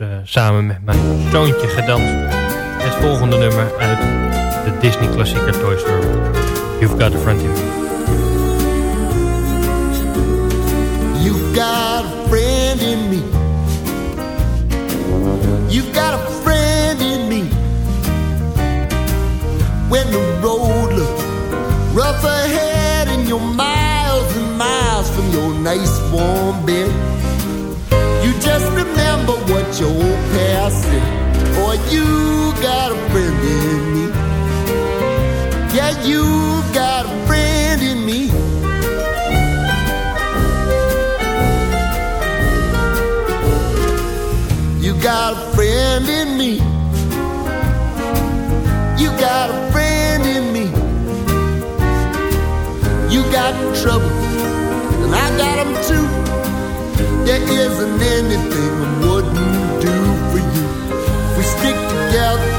uh, samen met mijn zoontje gedanst. Het volgende nummer uit de Disney klassieker Toy Story. You've Got a Friend in Me. You've got a friend in me. You've got a friend in me. When the road looks rough ahead and you're miles and miles from your nice warm bed. Just remember what your old past said. Boy, you got a friend in me. Yeah, you got a friend in me. You got a friend in me. You got a friend in me. You got trouble, and I got them too. There isn't anything I wouldn't do for you. We stick together,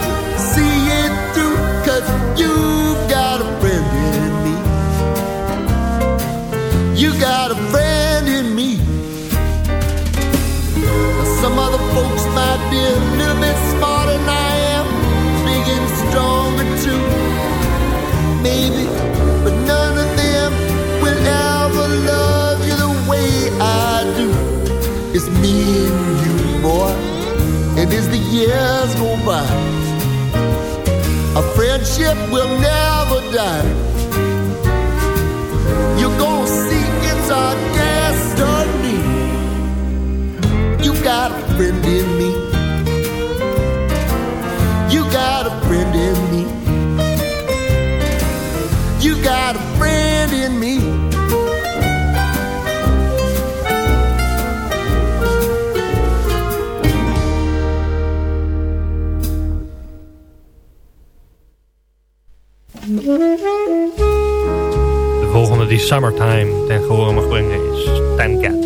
see it through, cause you got a friend in me. You got a friend in me. Now some other folks might be a little bit years go by, our friendship will never die. You're gonna see it's our destiny. You got a friend in me. You got a friend in me. You got a friend in me. De volgende die Summertime ten gehore mag brengen is Stan Cats.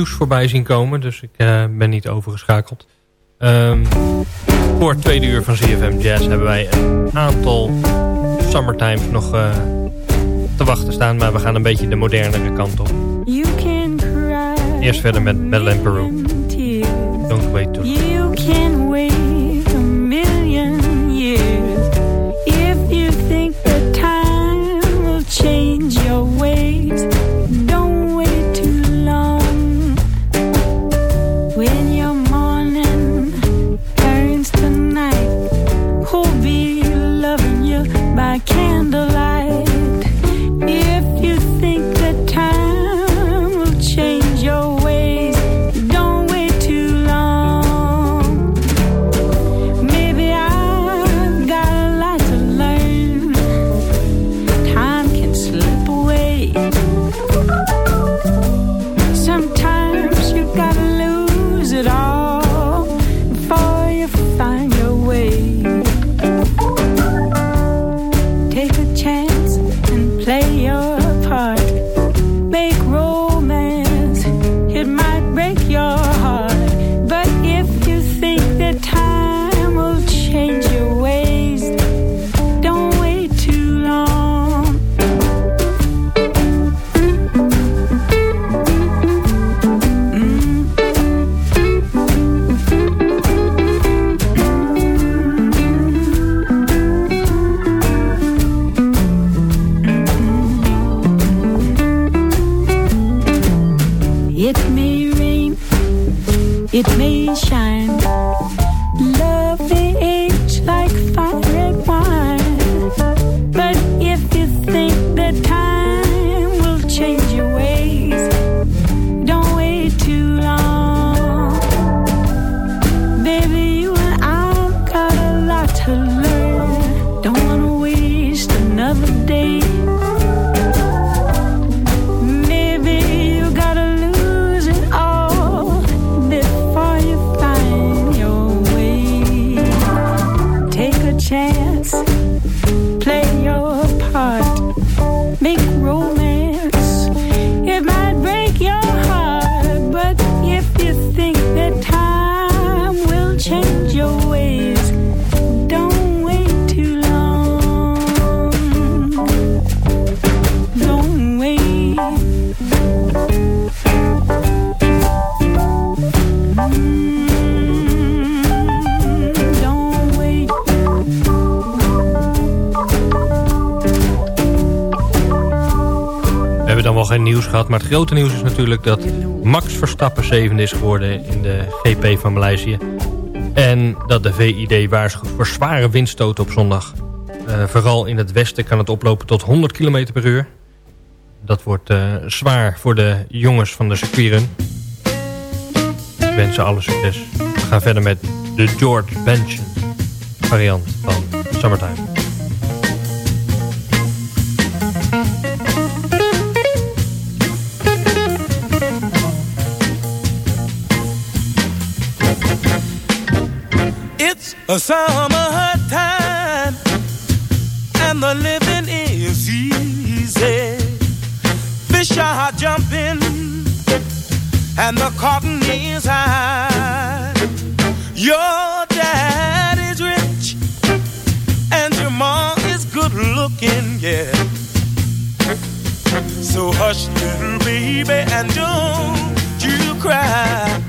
Nieuws voorbij zien komen, dus ik uh, ben niet overgeschakeld. Um, voor het tweede uur van CFM Jazz hebben wij een aantal summertimes nog uh, te wachten staan. Maar we gaan een beetje de modernere kant op. Eerst verder met Madeleine Peru. Don't wait too long. Maar het grote nieuws is natuurlijk dat Max Verstappen zevende is geworden in de GP van Maleisië. En dat de VID waarschuwt voor zware windstoten op zondag. Uh, vooral in het westen kan het oplopen tot 100 km per uur. Dat wordt uh, zwaar voor de jongens van de circuitrun. Ik wens ze alle succes. We gaan verder met de George Benson variant van Summertime. A summer time and the living is easy. Fish are jumping and the cotton is high. Your dad is rich and your mom is good looking, yeah. So hush, little baby, and don't you cry.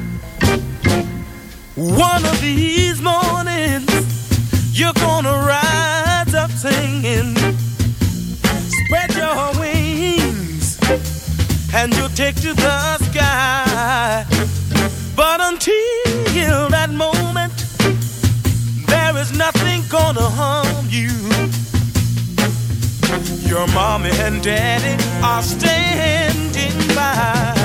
One of these you're gonna rise up singing. Spread your wings, and you'll take to the sky. But until that moment, there is nothing gonna harm you. Your mommy and daddy are standing by.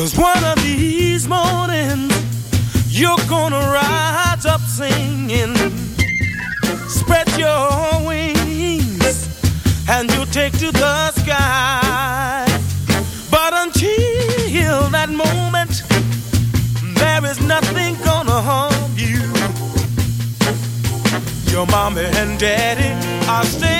Cause one of these mornings, you're gonna rise up singing. Spread your wings, and you'll take to the sky. But until that moment, there is nothing gonna harm you. Your mommy and daddy are still.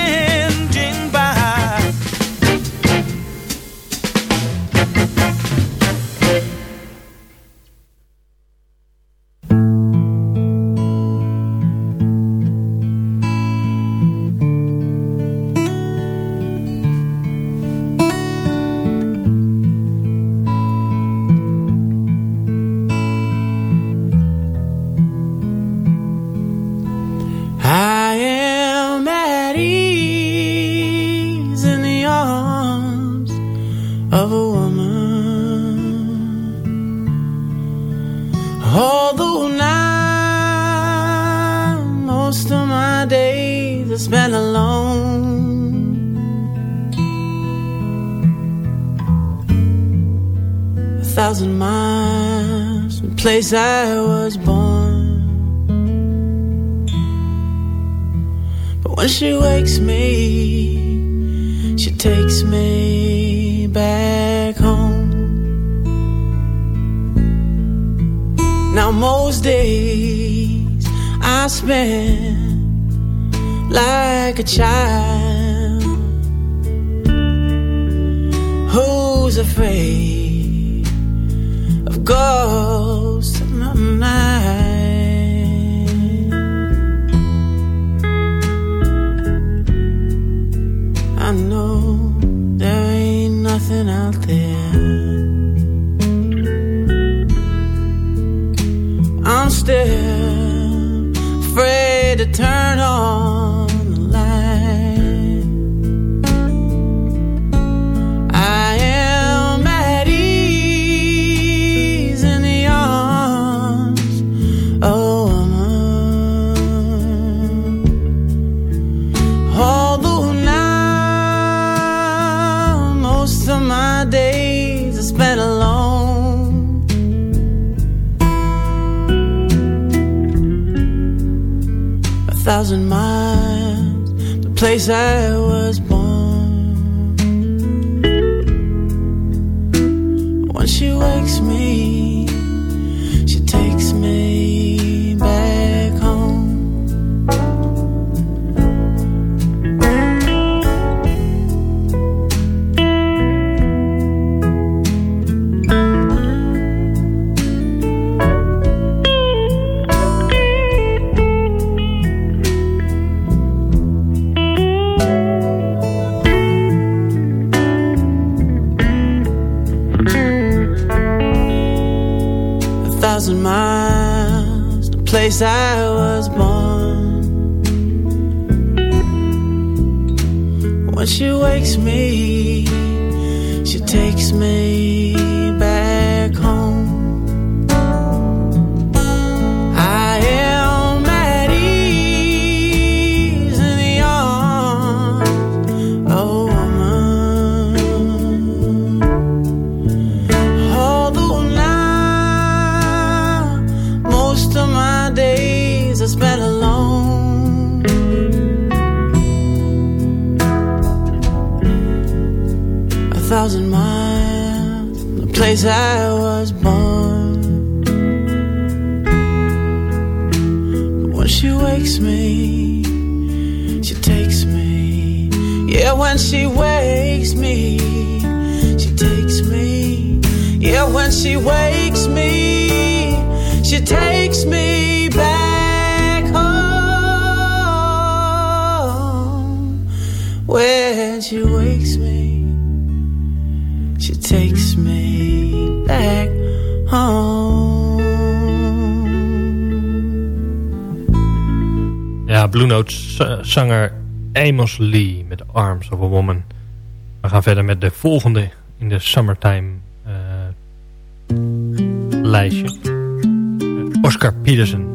me. Blue Notes zanger Amos Lee met Arms of a Woman. We gaan verder met de volgende in de summertime uh, lijstje. Oscar Peterson.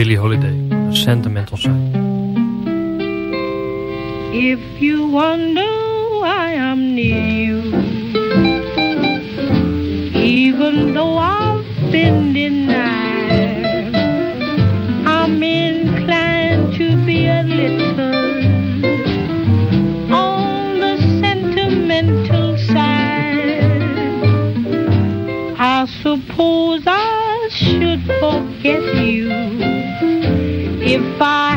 Billie Holiday, A Sentimental Side. If you wonder why I'm near you Even though I've been denied Bye.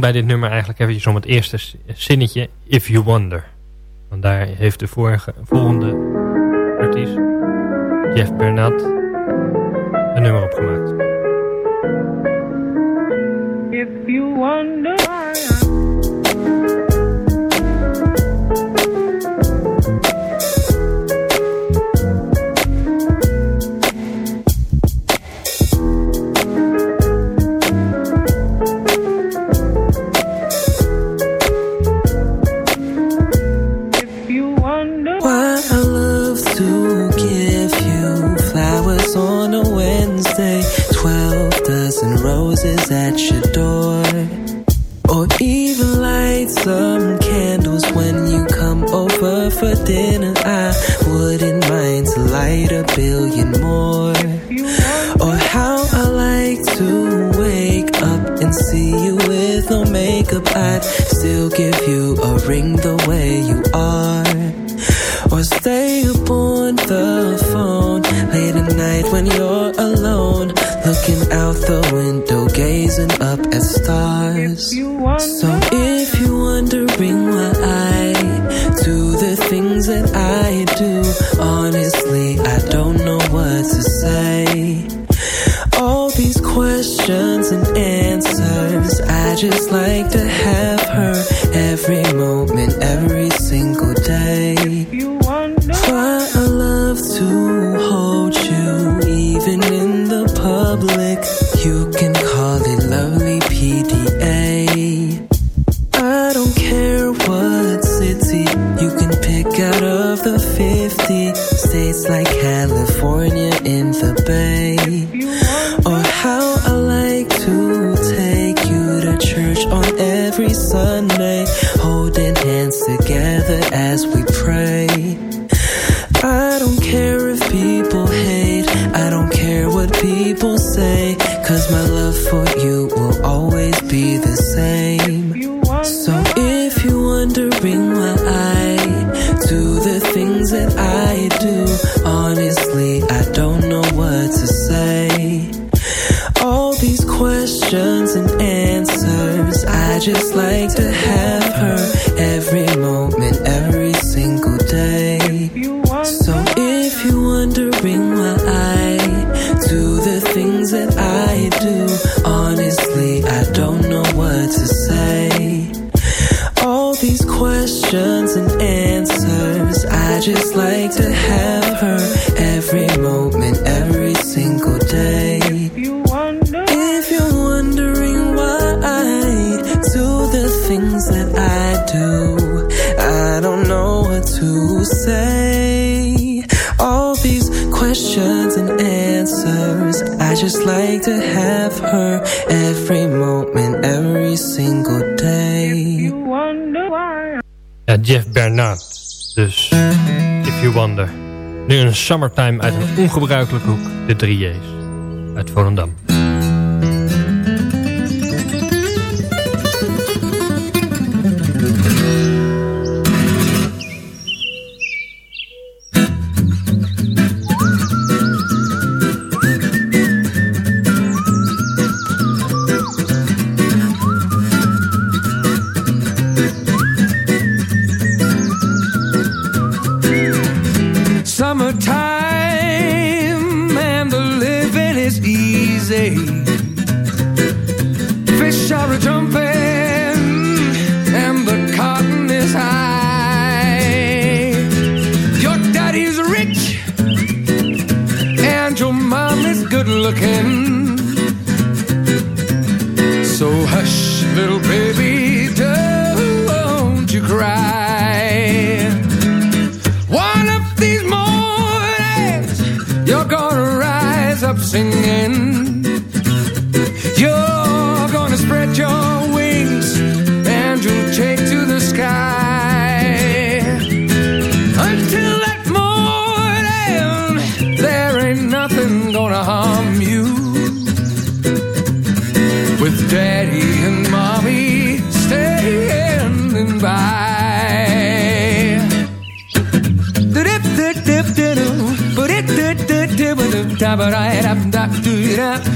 bij dit nummer eigenlijk eventjes om het eerste zinnetje If You Wonder. Want daar heeft de vorige, volgende artiest, Jeff Bernat, een nummer op gemaakt. for dinner, I wouldn't mind to light a billion more. Or how I like to wake up and see you with no makeup. I'd still give you a ring the way you are. Or stay up on the phone late at night when you're alone. Looking out the window, gazing up at stars. so just like that. Bernard. Dus If You Wonder. Nu een summertime uit een ongebruikelijke hoek. De 3J's uit Volendam.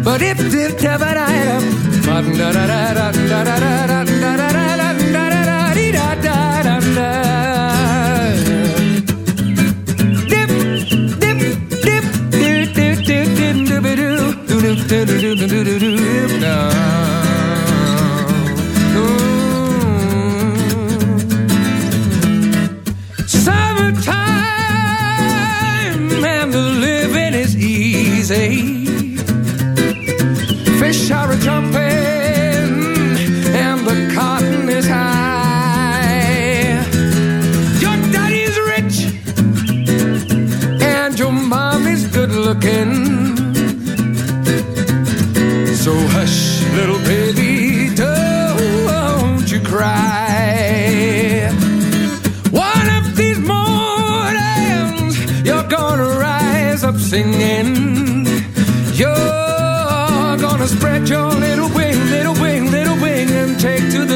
But if did tabarara, da da da da da da da da da da do do do do do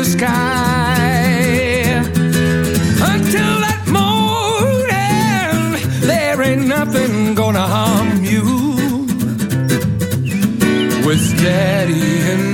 sky. Until that morning, there ain't nothing gonna harm you with Daddy and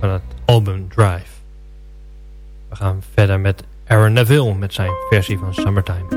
Van het album Drive. We gaan verder met Aaron Neville met zijn versie van Summertime.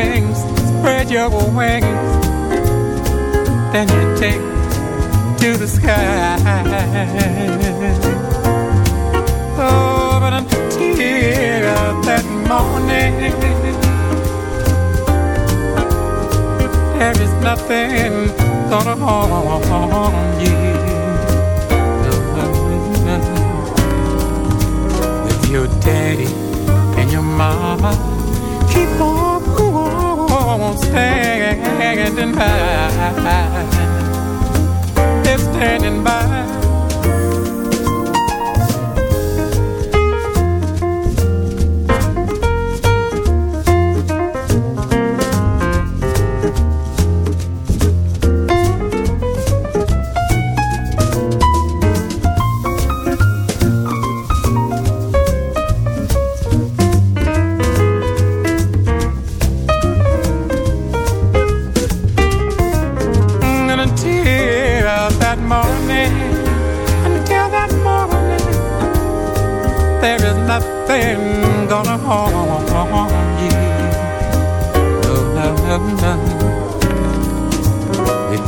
wings, spread your wings, then you take to the sky. Oh, but until that morning, there is nothing gonna harm you. With your daddy and your mama, keep on won't stand by. It's standing by.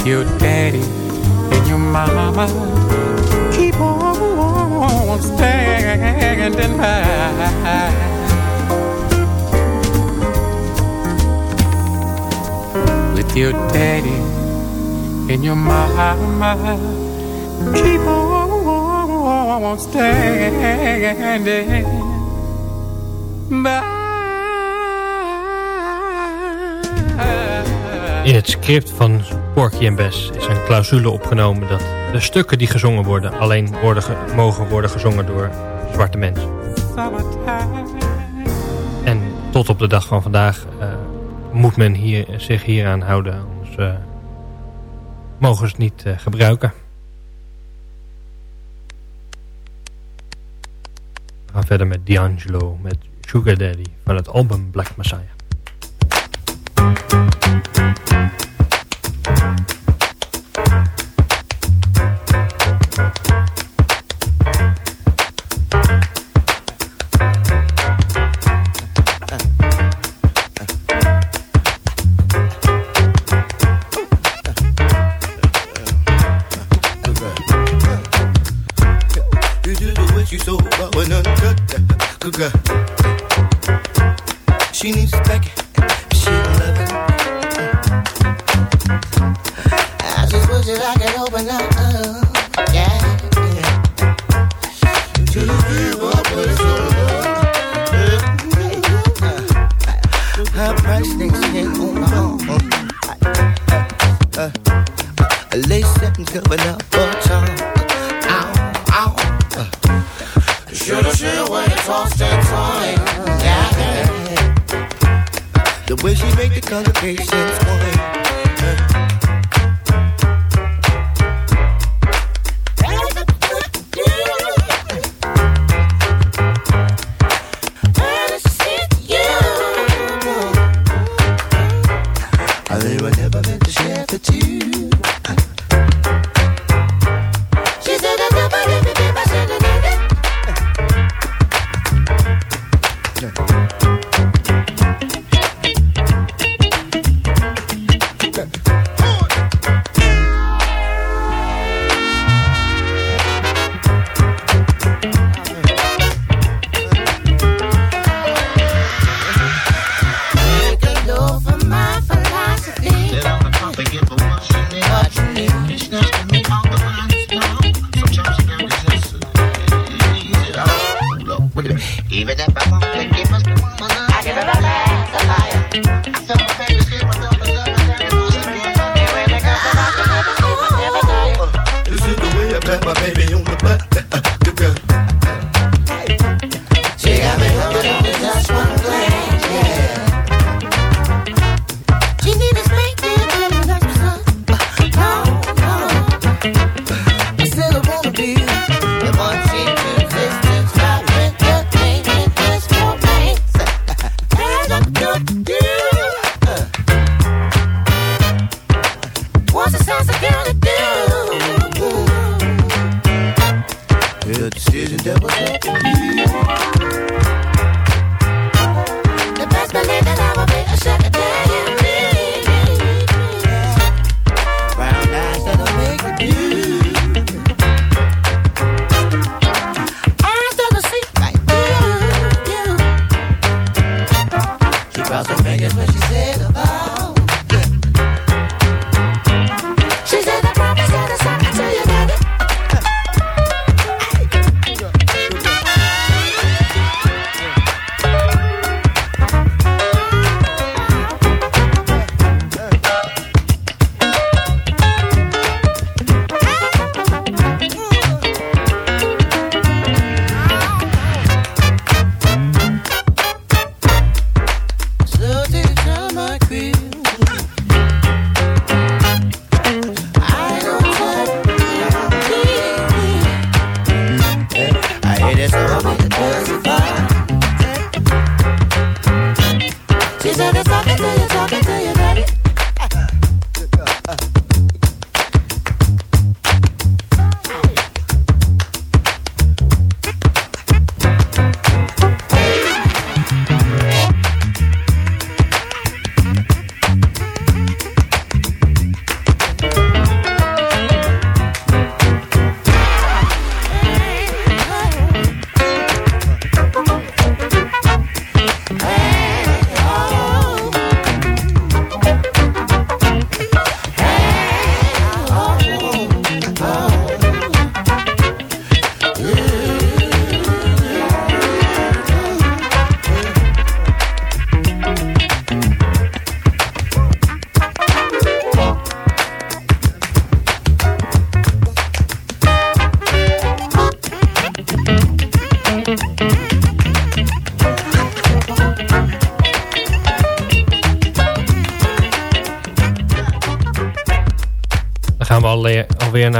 your daddy and your mama. Keep on standing by. With your daddy and your mama. Keep on standing by. In het script van Porky en Bess is een clausule opgenomen dat de stukken die gezongen worden alleen worden mogen worden gezongen door zwarte mensen. En tot op de dag van vandaag eh, moet men hier, zich hieraan houden, anders eh, mogen ze niet eh, gebruiken. We gaan verder met D'Angelo met Sugar Daddy van het album Black Messiah. Thank you.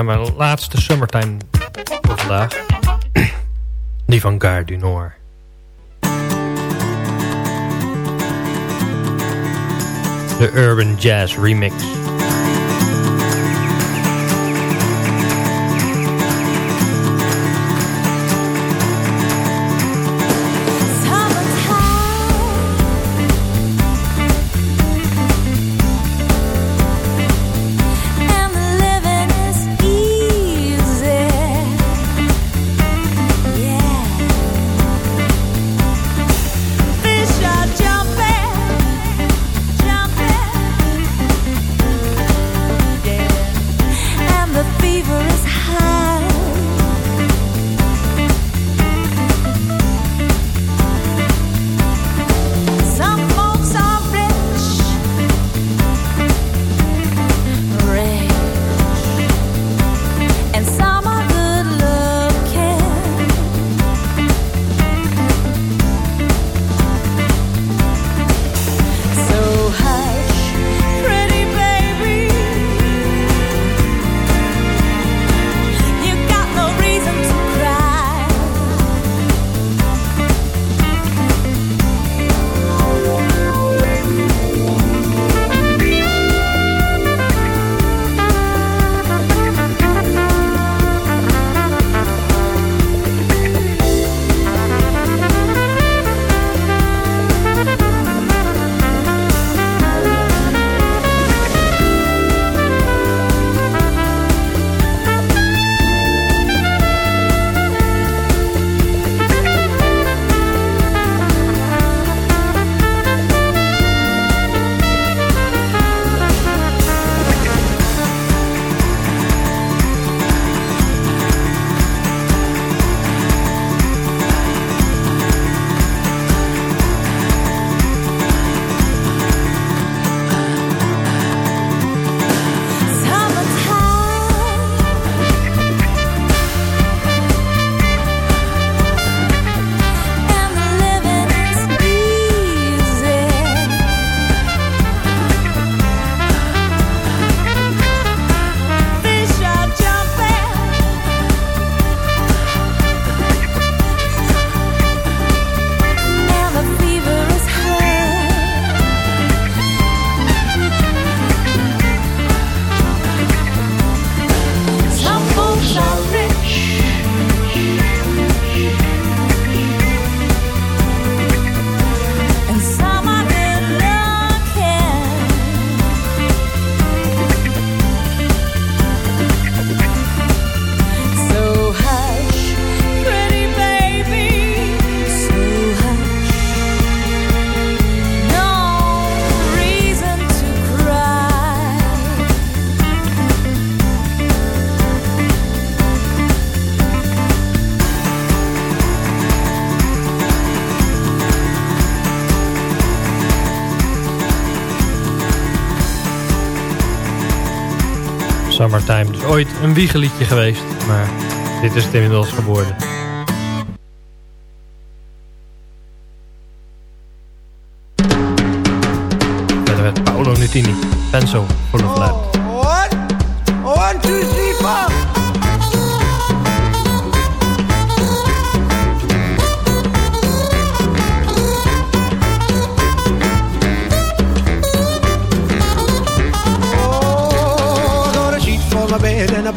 Mijn laatste summertime voor vandaag. Die van Gare du Nord. De Urban Jazz Remix. Ooit een wiegeliedje geweest, maar dit is het inmiddels geworden. Verder met Paolo Nutini, Penso, of Light.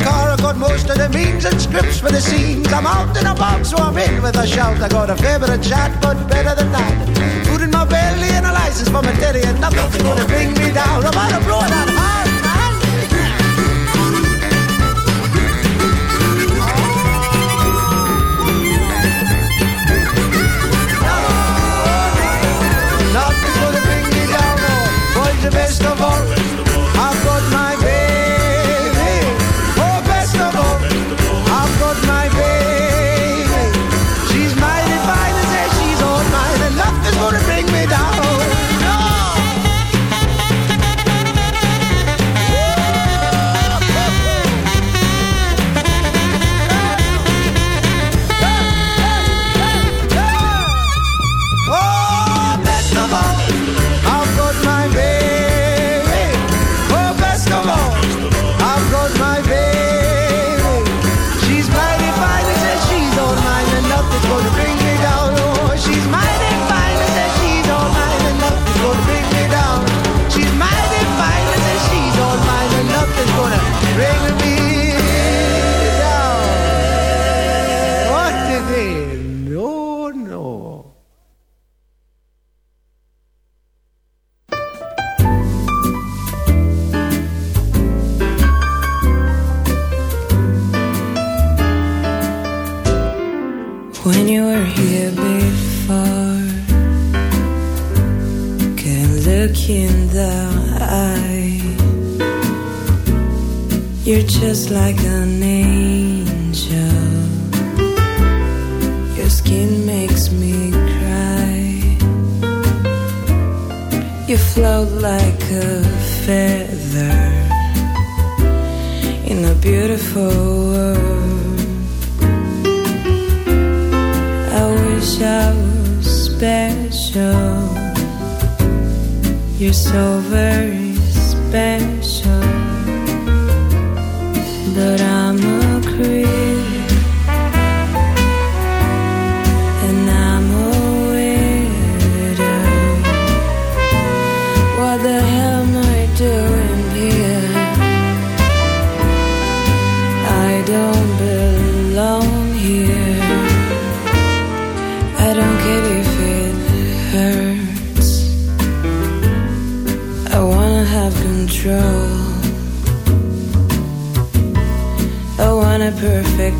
car, I got most of the means and scripts for the scenes. I'm out in a box, so I'm in with a shout. I got a favorite chat, but better than that. Food in my belly and a license for my daddy, and nothing's gonna bring me down. I'm out of blowing out high. Nothing's gonna bring me down, no. The best look in the eye. You're just like an angel. Your skin makes me cry. You float like a feather in a beautiful world. I wish I was special. You're so very special.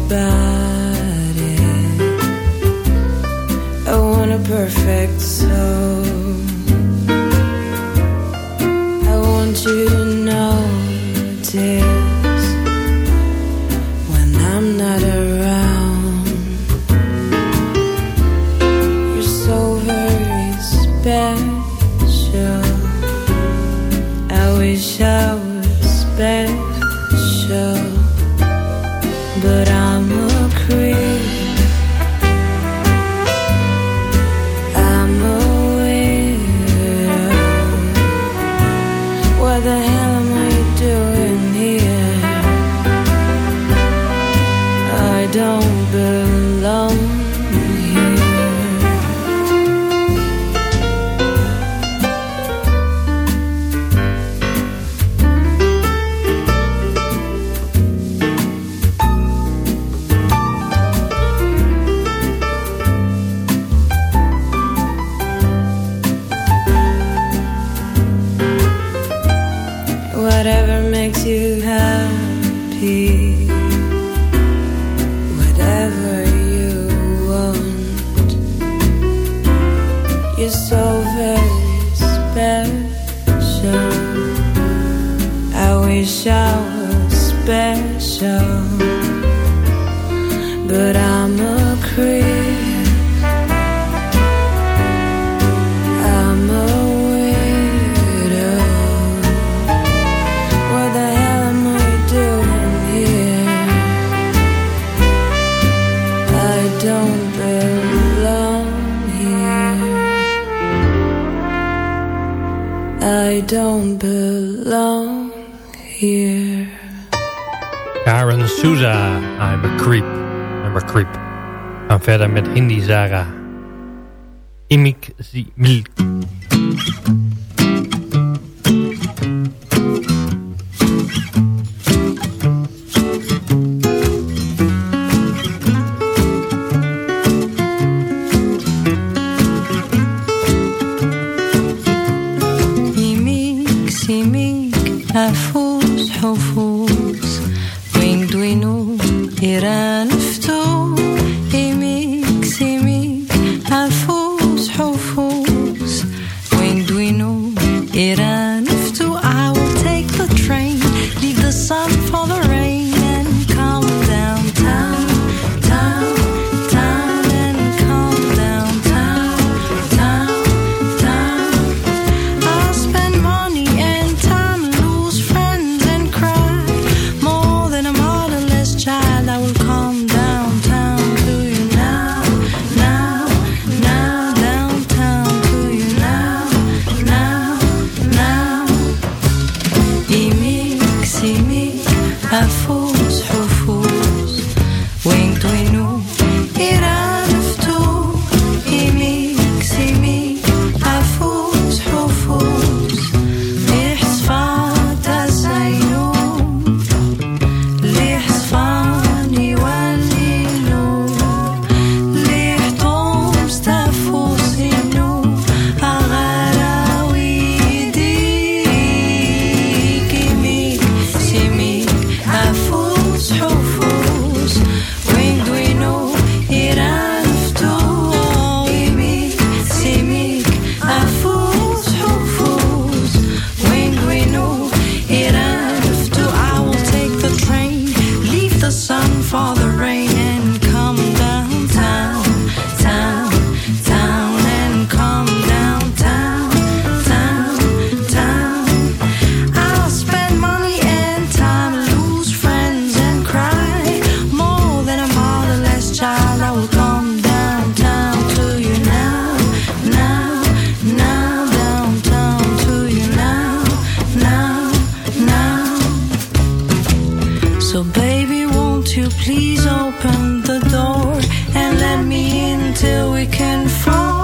back. Gaga. So baby, won't you please open the door and let me in till we can fall?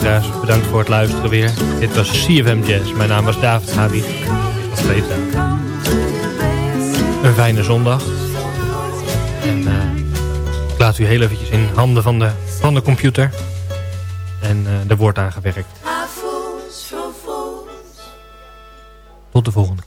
Luisteraars, bedankt voor het luisteren weer. Dit was CFM Jazz. Mijn naam was David Habig. Nog steeds een fijne zondag. En uh, ik laat u heel eventjes in handen van de, van de computer. En uh, er wordt aangewerkt. Tot de volgende.